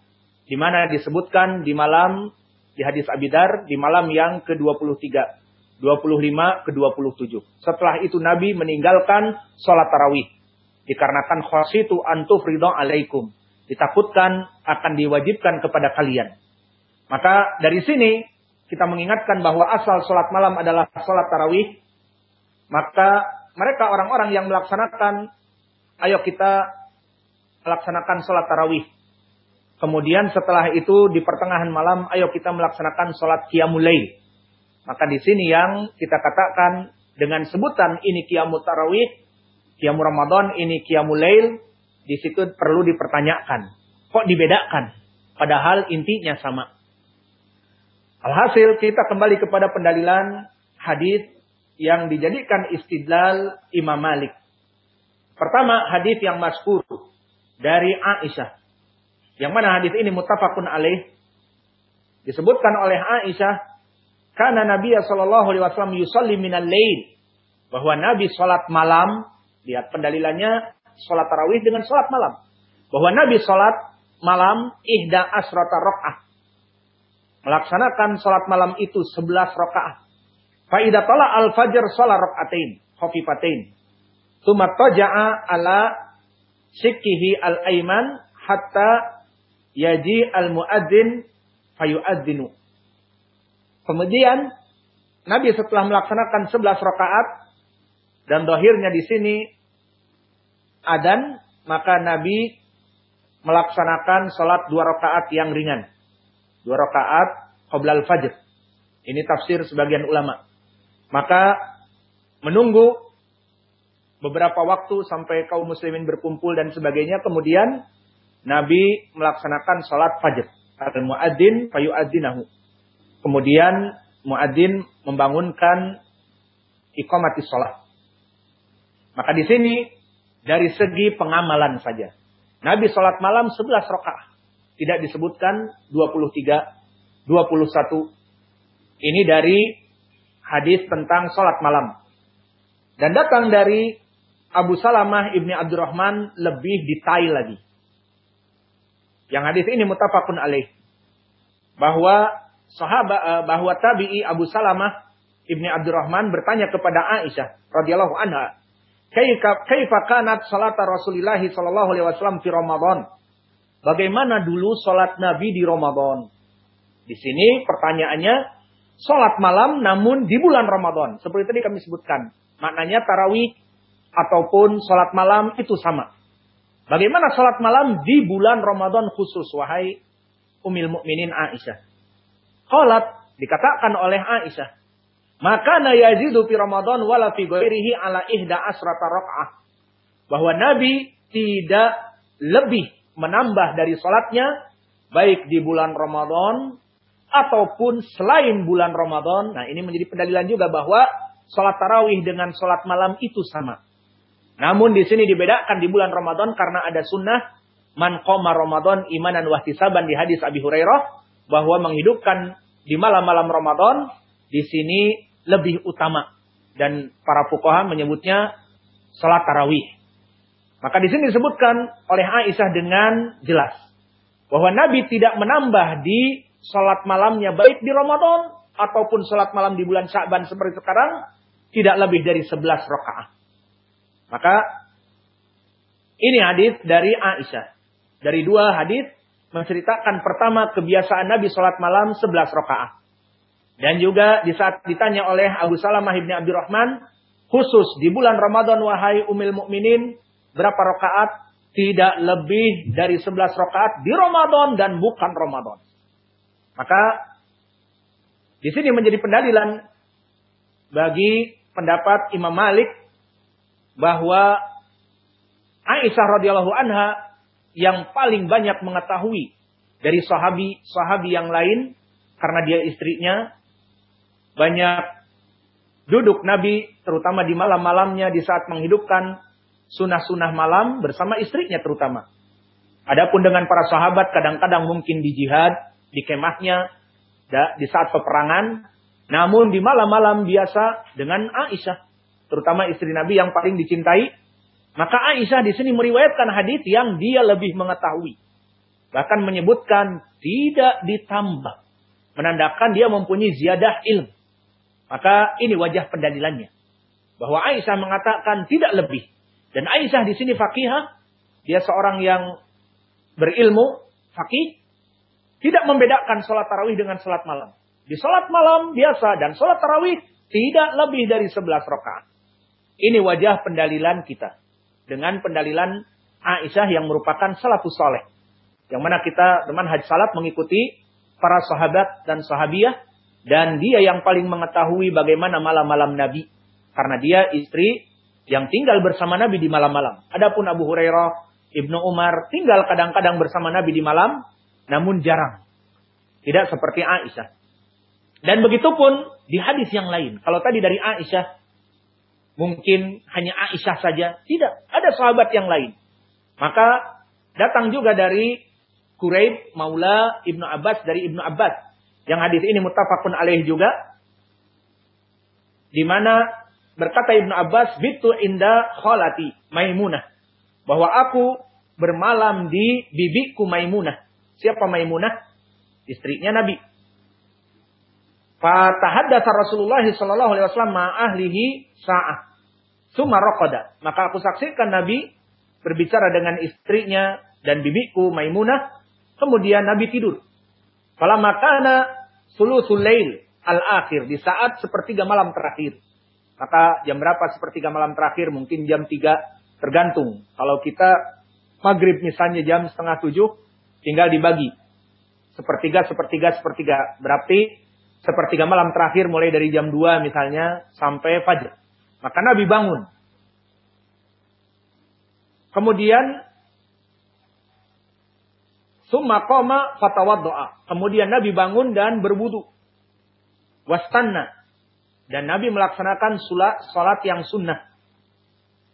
Di mana disebutkan di malam, di hadis Abidar, di malam yang ke-23. 25 ke 27. Setelah itu Nabi meninggalkan sholat tarawih. Dikarenakan khasitu antuf ridho alaikum. Ditakutkan akan diwajibkan kepada kalian. Maka dari sini kita mengingatkan bahwa asal sholat malam adalah sholat tarawih. Maka mereka orang-orang yang melaksanakan, ayo kita melaksanakan sholat tarawih. Kemudian setelah itu di pertengahan malam, ayo kita melaksanakan sholat qiyamulail. Maka di sini yang kita katakan dengan sebutan ini qiyamul tarawih, qiyamul Ramadan, ini qiyamulail, di situ perlu dipertanyakan. Kok dibedakan? Padahal intinya sama. Alhasil kita kembali kepada pendalilan hadis yang dijadikan istidlal Imam Malik. Pertama hadis yang maskur dari Aisyah. Yang mana hadis ini mutafakun alaih disebutkan oleh Aisyah karena Nabi sallallahu alaihi wasallam yusalli minal lail bahwa Nabi salat malam lihat pendalilannya salat tarawih dengan salat malam bahwa Nabi salat malam ihda asrata rakaat melaksanakan salat malam itu 11 rakaat. Fa idza tala al-fajr salat rakaatain khafifatain. Tsumma taja'a ala sikkihi al-aiman hatta yaji al-muadzin fayu'adzinu. Kemudian Nabi setelah melaksanakan 11 rakaat dan dohirnya di sini adan, maka Nabi melaksanakan sholat dua rakaat yang ringan. Dua rakaat qoblal fajr. Ini tafsir sebagian ulama. Maka menunggu beberapa waktu sampai kaum muslimin berkumpul dan sebagainya. Kemudian Nabi melaksanakan sholat fajr. Al-muadzin fayu'adzinahu. Kemudian muadzin membangunkan iqamati sholat. Maka di sini dari segi pengamalan saja. Nabi sholat malam 11 rakaat. Tidak disebutkan 23, 21. Ini dari hadis tentang sholat malam. Dan datang dari Abu Salamah ibni Abdurrahman lebih detail lagi. Yang hadis ini mutafakun alaih. Bahwa sahabat eh, bahwa tabi'i Abu Salamah ibni Abdurrahman bertanya kepada Aisyah radhiyallahu anha, "Kaifa kanat salat Rasulullah sallallahu alaihi wasallam fi Ramadan?" Bagaimana dulu salat Nabi di Ramadan? Di sini pertanyaannya salat malam namun di bulan Ramadan. Seperti tadi kami sebutkan. Maknanya tarawih ataupun salat malam itu sama. Bagaimana salat malam di bulan Ramadan khusus wahai Umil Mukminin Aisyah? Qalat dikatakan oleh Aisyah, maka na yazidu fi Ramadan wala fi ghairihi ala ihda asrata rakaah. Bahwa Nabi tidak lebih menambah dari salatnya baik di bulan Ramadan ataupun selain bulan Ramadan. Nah, ini menjadi pendalilan juga bahwa salat tarawih dengan salat malam itu sama. Namun di sini dibedakan di bulan Ramadan karena ada sunnah man qoma Ramadan imanan wahtisaban di hadis Abi Hurairah bahwa menghidupkan di malam-malam Ramadan di sini lebih utama dan para fuqaha menyebutnya salat tarawih. Maka di sini disebutkan oleh Aisyah dengan jelas bahwa Nabi tidak menambah di salat malamnya baik di Ramadan ataupun salat malam di bulan Sya'ban seperti sekarang tidak lebih dari 11 rakaat. Maka ini hadis dari Aisyah. Dari dua hadis menceritakan pertama kebiasaan Nabi sholat malam 11 rakaat. Dan juga di saat ditanya oleh Abu Salamah ibn Abdurrahman, khusus di bulan Ramadan wahai umil mukminin berapa rakaat? Tidak lebih dari 11 rakaat di Ramadan dan bukan Ramadan. Maka di sini menjadi pendalilan bagi pendapat Imam Malik bahwa Aisyah radhiyallahu anha yang paling banyak mengetahui dari sahabi-sahabi yang lain karena dia istrinya banyak duduk Nabi terutama di malam-malamnya di saat menghidupkan sunnah-sunnah malam bersama istrinya terutama. Adapun dengan para sahabat kadang-kadang mungkin di jihad, di kemahnya, di saat peperangan. Namun di malam-malam biasa dengan Aisyah terutama istri Nabi yang paling dicintai. Maka Aisyah di sini meriwayatkan hadis yang dia lebih mengetahui. Bahkan menyebutkan tidak ditambah. Menandakan dia mempunyai ziyadah ilmu. Maka ini wajah pendalilannya. Bahwa Aisyah mengatakan tidak lebih. Dan Aisyah di sini fakihah. Dia seorang yang berilmu, fakih. Tidak membedakan sholat tarawih dengan sholat malam. Di sholat malam biasa dan sholat tarawih tidak lebih dari 11 rakaat. Ini wajah pendalilan kita. Dengan pendalilan Aisyah yang merupakan salafus soleh. Yang mana kita teman haji salat mengikuti para sahabat dan sahabiah. Dan dia yang paling mengetahui bagaimana malam-malam Nabi. Karena dia istri yang tinggal bersama Nabi di malam-malam. Adapun Abu Hurairah, Ibnu Umar tinggal kadang-kadang bersama Nabi di malam. Namun jarang. Tidak seperti Aisyah. Dan begitu pun di hadis yang lain. Kalau tadi dari Aisyah Mungkin hanya Aisyah saja. Tidak, ada sahabat yang lain. Maka datang juga dari Quraib Maula Ibnu Abbas dari Ibnu Abbas. Yang hadis ini mutafakun alaih juga. Di mana berkata Ibnu Abbas, "Bitu inda kholati Maimunah." Bahwa aku bermalam di bibiku Maimunah. Siapa Maimunah? Istrinya Nabi. Fatahaddatsa Rasulullah sallallahu alaihi wasallam ahlihi sa'ah. Suma. Maka aku saksikan Nabi berbicara dengan istrinya dan bibiku Maimunah. Kemudian Nabi tidur. Fala makana sulusul lail al-akhir. Di saat sepertiga malam terakhir. Maka jam berapa sepertiga malam terakhir? Mungkin jam 3 tergantung. Kalau kita maghrib misalnya jam setengah tujuh, tinggal dibagi. Sepertiga, sepertiga, sepertiga. Berarti sepertiga malam terakhir mulai dari jam 2 misalnya sampai fajar. Maka Nabi bangun. Kemudian Summa qama fatawaddoa. Kemudian Nabi bangun dan berwudu. Wastanna. Dan Nabi melaksanakan salat yang sunnah.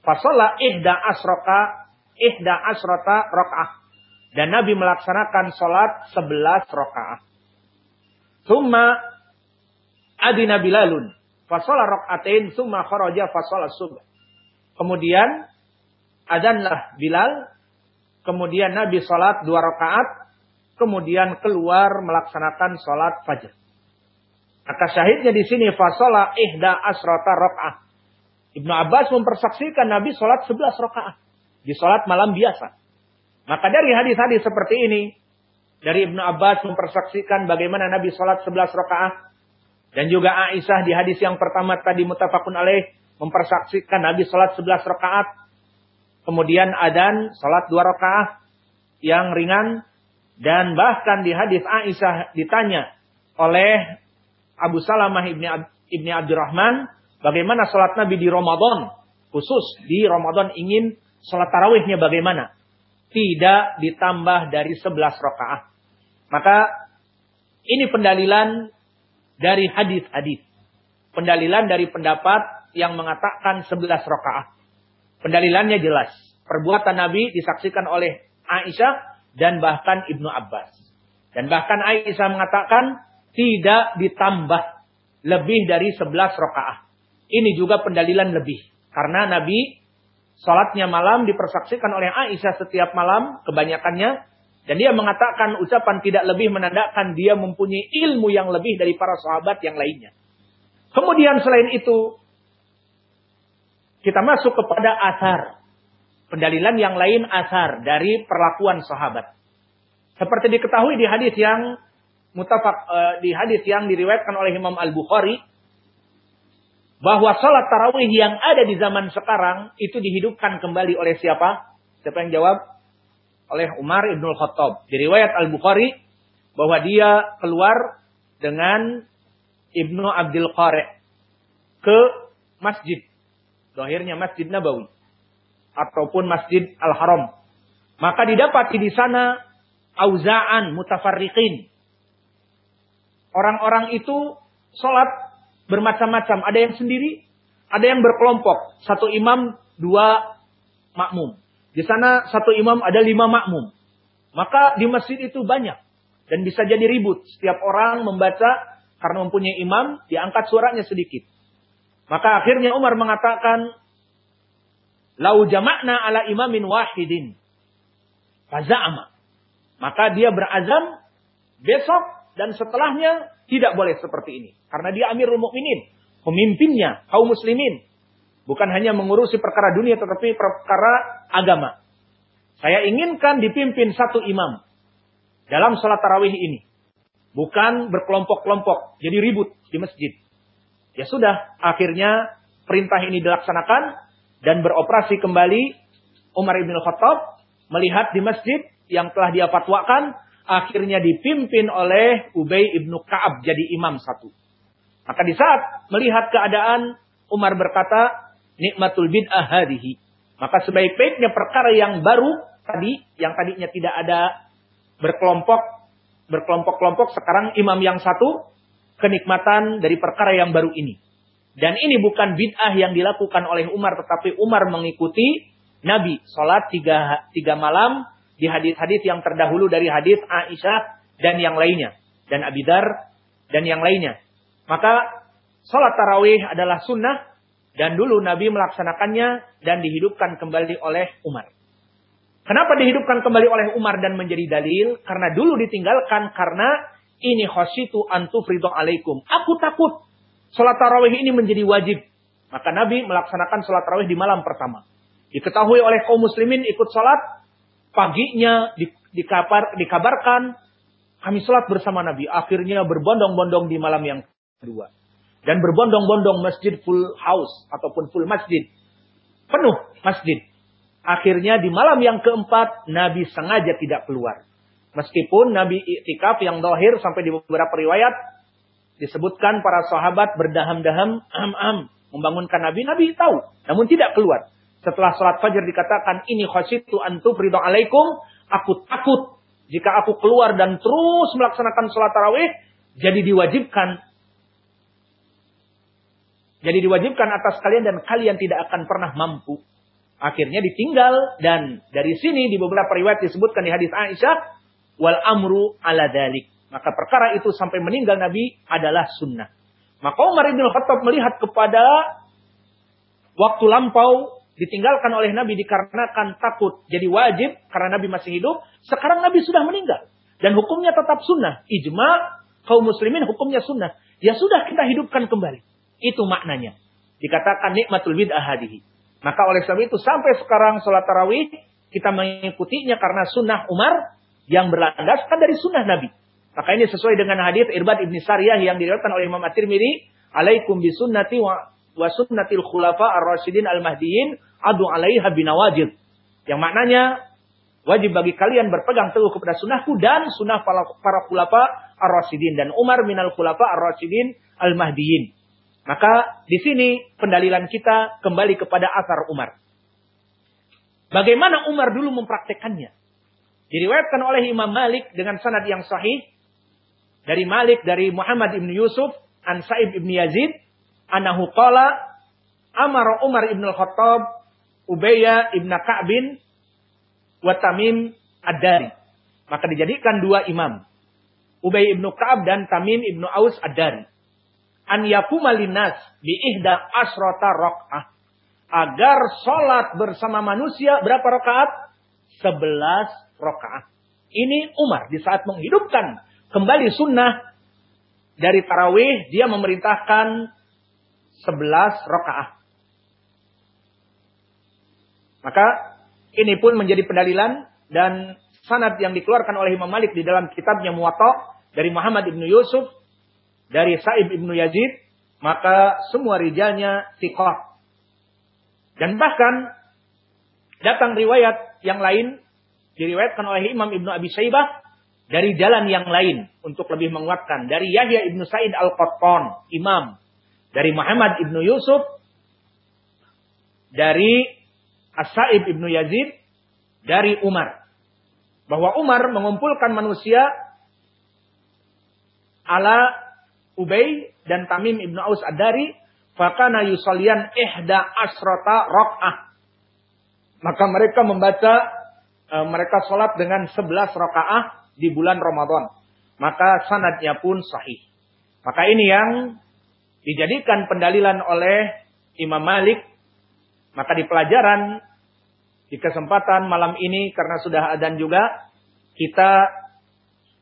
Fasola ihda asroka ihda asrota rok'ah. Dan Nabi melaksanakan salat sebelas rok'ah. Summa adina bilalun. Fasola rok'atain summa kharaja fasola subuh. Kemudian adhanlah Bilal kemudian Nabi sholat dua rakaat, kemudian keluar melaksanakan sholat fajar. Maka syahidnya di sini fasola ihda asrota rakaat. Ibnu Abbas mempersaksikan Nabi sholat sebelas rakaat di sholat malam biasa. Maka dari hadis-hadis seperti ini, dari Ibnu Abbas mempersaksikan bagaimana Nabi sholat sebelas rakaat dan juga Aisyah di hadis yang pertama tadi mutafakun alaih mempersaksikan Nabi sholat sebelas rakaat kemudian adan salat dua rakaat yang ringan dan bahkan di hadis Aisyah ditanya oleh Abu Salamah ibni, ibni Abdurrahman bagaimana salat Nabi di Ramadan? Khusus di Ramadan ingin salat tarawihnya bagaimana? Tidak ditambah dari 11 rakaat. Maka ini pendalilan dari hadis-hadis pendalilan dari pendapat yang mengatakan 11 rakaat Pendalilannya jelas. Perbuatan Nabi disaksikan oleh Aisyah dan bahkan Ibnu Abbas. Dan bahkan Aisyah mengatakan tidak ditambah lebih dari 11 rakaat. Ini juga pendalilan lebih. Karena Nabi sholatnya malam dipersaksikan oleh Aisyah setiap malam kebanyakannya. Dan dia mengatakan ucapan tidak lebih menandakan dia mempunyai ilmu yang lebih dari para sahabat yang lainnya. Kemudian selain itu, kita masuk kepada asar. Pendalilan yang lain asar dari perlakuan sahabat. Seperti diketahui di hadis yang mutafak uh, di hadis yang diriwayatkan oleh Imam Al-Bukhari bahwa salat tarawih yang ada di zaman sekarang itu dihidupkan kembali oleh siapa? Siapa yang jawab? Oleh Umar Ibn Khattab. Di riwayat Al-Bukhari bahwa dia keluar dengan Ibnu Abdul Qari ke masjid Zahirnya Masjid Nabawi. Ataupun Masjid Al-Haram. Maka didapati di sana auza'an mutafarriqin. Orang-orang itu sholat bermacam-macam. Ada yang sendiri, ada yang berkelompok. Satu imam, dua makmum. Di sana satu imam ada lima makmum. Maka di masjid itu banyak. Dan bisa jadi ribut. Setiap orang membaca karena mempunyai imam, diangkat suaranya sedikit. Maka akhirnya Umar mengatakan, Lau jamakna ala imamin wahidin. Faza'ama. Maka dia berazam, besok dan setelahnya tidak boleh seperti ini. Karena dia amirul mukminin, pemimpinnya kaum muslimin. Bukan hanya mengurusi perkara dunia tetapi perkara agama. Saya inginkan dipimpin satu imam dalam sholat tarawih ini. Bukan berkelompok-kelompok, jadi ribut di masjid. Ya sudah, akhirnya perintah ini dilaksanakan dan beroperasi kembali Umar bin Khattab melihat di masjid yang telah dia fatwakan akhirnya dipimpin oleh Ubay ibnu Kaab jadi imam satu. Maka di saat melihat keadaan Umar berkata, nikmatul bid'ah hadihi. Maka sebaik-baiknya perkara yang baru tadi, yang tadinya tidak ada berkelompok, berkelompok-kelompok, sekarang imam yang satu, kenikmatan dari perkara yang baru ini. Dan ini bukan bid'ah yang dilakukan oleh Umar, tetapi Umar mengikuti Nabi sholat tiga, tiga malam di hadis-hadis yang terdahulu dari hadis Aisyah dan yang lainnya. Dan Abidar dan yang lainnya. Maka sholat tarawih adalah sunnah dan dulu Nabi melaksanakannya dan dihidupkan kembali oleh Umar. Kenapa dihidupkan kembali oleh Umar dan menjadi dalil? Karena dulu ditinggalkan karena ini khasyitu antufridu alaikum. Aku takut salat tarawih ini menjadi wajib. Maka Nabi melaksanakan salat tarawih di malam pertama. Diketahui oleh kaum muslimin ikut salat, paginya dikabar, dikabarkan kami salat bersama Nabi. Akhirnya berbondong-bondong di malam yang kedua. Dan berbondong-bondong masjid full house ataupun full masjid. Penuh masjid. Akhirnya di malam yang keempat Nabi sengaja tidak keluar. Meskipun Nabi iktikaf yang dohir sampai di beberapa riwayat disebutkan para sahabat berdaham-daham am-am membangunkan Nabi. Nabi tahu, namun tidak keluar. Setelah sholat fajar dikatakan ini khasitu antu ridho alaikum. Aku takut jika aku keluar dan terus melaksanakan sholat tarawih. Jadi diwajibkan. Jadi diwajibkan atas kalian dan kalian tidak akan pernah mampu. Akhirnya ditinggal dan dari sini di beberapa riwayat disebutkan di hadis Aisyah wal amru ala dalik. Maka perkara itu sampai meninggal Nabi adalah sunnah. Maka Umar bin Khattab melihat kepada waktu lampau ditinggalkan oleh Nabi dikarenakan takut jadi wajib karena Nabi masih hidup. Sekarang Nabi sudah meninggal dan hukumnya tetap sunnah. Ijma kaum muslimin hukumnya sunnah. Ya sudah kita hidupkan kembali. Itu maknanya. Dikatakan nikmatul bid'ah hadihi. Maka oleh sebab itu sampai sekarang sholat tarawih kita mengikutinya karena sunnah Umar yang berlandaskan dari sunnah Nabi. Maka ini sesuai dengan hadis Irbad ibn Sariyah yang diriwayatkan oleh Imam At-Tirmidzi, "Alaikum bisunnati wa, wa sunnatil khulafa ar-rasyidin al-mahdiyyin adu 'alaiha binawajid." Yang maknanya wajib bagi kalian berpegang teguh kepada sunnahku dan sunnah para, para khulafa ar-rasyidin dan Umar minal khulafa ar-rasyidin al-mahdiyyin. Maka di sini pendalilan kita kembali kepada asar Umar. Bagaimana Umar dulu mempraktekannya? Diriwayatkan oleh Imam Malik dengan sanad yang sahih dari Malik dari Muhammad ibn Yusuf an Sa'ib ibn Yazid anahu qala amara Umar ibn al-Khattab Ubayya ibn Ka'bin wa Tamim ad-Dari. Maka dijadikan dua imam. Ubay ibn Ka'ab dan Tamim ibn Aus ad-Dari. An yakuma bi ihda asrata raq'ah. Agar sholat bersama manusia berapa rakaat? Sebelas rakaat. Ini Umar di saat menghidupkan kembali sunnah dari tarawih dia memerintahkan 11 rakaat. Maka ini pun menjadi pendalilan dan sanad yang dikeluarkan oleh Imam Malik di dalam kitabnya Muwatta dari Muhammad ibnu Yusuf dari Sa'ib ibnu Yazid maka semua rijalnya siqah. Dan bahkan datang riwayat yang lain diriwayatkan oleh Imam Ibnu Abi Saibah dari jalan yang lain untuk lebih menguatkan. Dari Yahya Ibnu Said Al-Qattan, imam. Dari Muhammad Ibnu Yusuf dari As-Sa'ib Ibnu Yazid dari Umar. Bahwa Umar mengumpulkan manusia ala Ubay dan Tamim Ibnu Aus Ad-Dari fakana yusalian ihda asrata raq'ah maka mereka membaca e, mereka sholat dengan 11 rakaah di bulan Ramadan. Maka sanadnya pun sahih. Maka ini yang dijadikan pendalilan oleh Imam Malik. Maka di pelajaran di kesempatan malam ini karena sudah adan juga kita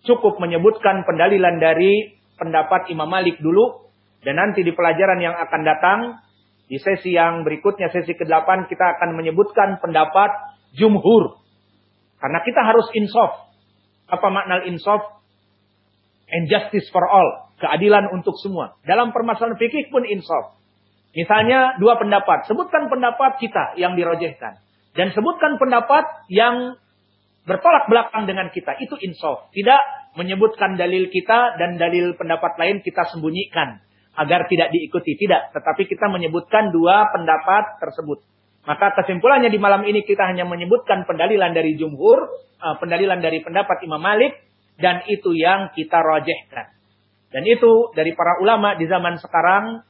cukup menyebutkan pendalilan dari pendapat Imam Malik dulu dan nanti di pelajaran yang akan datang di sesi yang berikutnya sesi ke-8 kita akan menyebutkan pendapat jumhur karena kita harus insaf. Apa makna insaf? And justice for all. Keadilan untuk semua. Dalam permasalahan fikih pun insaf. Misalnya dua pendapat. Sebutkan pendapat kita yang dirojehkan. Dan sebutkan pendapat yang bertolak belakang dengan kita. Itu insaf. Tidak menyebutkan dalil kita dan dalil pendapat lain kita sembunyikan. Agar tidak diikuti. Tidak. Tetapi kita menyebutkan dua pendapat tersebut. Maka kesimpulannya di malam ini kita hanya menyebutkan pendalilan dari jumhur, uh, pendalilan dari pendapat Imam Malik, dan itu yang kita rojehkan. Dan itu dari para ulama di zaman sekarang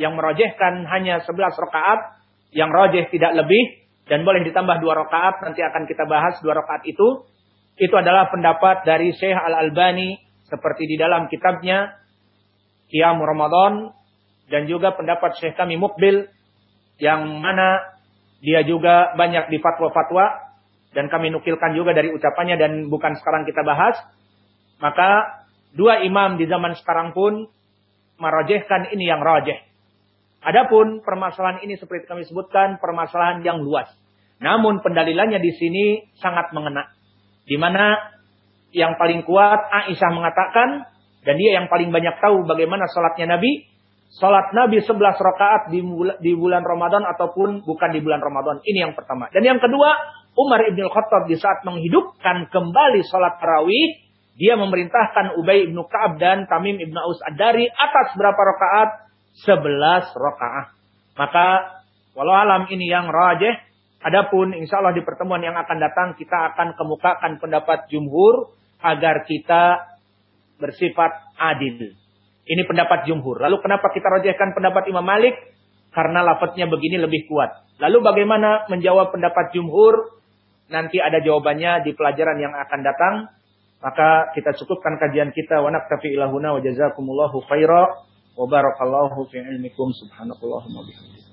yang merojehkan hanya 11 rakaat, yang rojeh tidak lebih, dan boleh ditambah dua rakaat, nanti akan kita bahas dua rakaat itu. Itu adalah pendapat dari Syekh Al-Albani, seperti di dalam kitabnya, Qiyam Ramadan, dan juga pendapat Syekh kami Mukbil yang mana dia juga banyak di fatwa-fatwa dan kami nukilkan juga dari ucapannya dan bukan sekarang kita bahas. Maka dua imam di zaman sekarang pun merajehkan ini yang rajeh. Adapun permasalahan ini seperti kami sebutkan permasalahan yang luas. Namun pendalilannya di sini sangat mengena. Di mana yang paling kuat Aisyah mengatakan dan dia yang paling banyak tahu bagaimana salatnya Nabi. Salat Nabi 11 rakaat di, di bulan Ramadan ataupun bukan di bulan Ramadan. Ini yang pertama. Dan yang kedua, Umar Ibn Khattab di saat menghidupkan kembali salat tarawih, dia memerintahkan Ubay Ibn Ka'ab dan Tamim Ibn Aus Ad-Dari atas berapa rakaat? 11 rakaat. Maka walau alam ini yang rajih. Adapun insya Allah di pertemuan yang akan datang kita akan kemukakan pendapat jumhur agar kita bersifat adil. Ini pendapat jumhur. Lalu kenapa kita rojahkan pendapat Imam Malik? Karena lafadznya begini lebih kuat. Lalu bagaimana menjawab pendapat jumhur? Nanti ada jawabannya di pelajaran yang akan datang. Maka kita cukupkan kajian kita. Wa naktafi ilahuna wa jazakumullahu khaira. Wa barakallahu fi ilmikum subhanakallahumma bihamdika.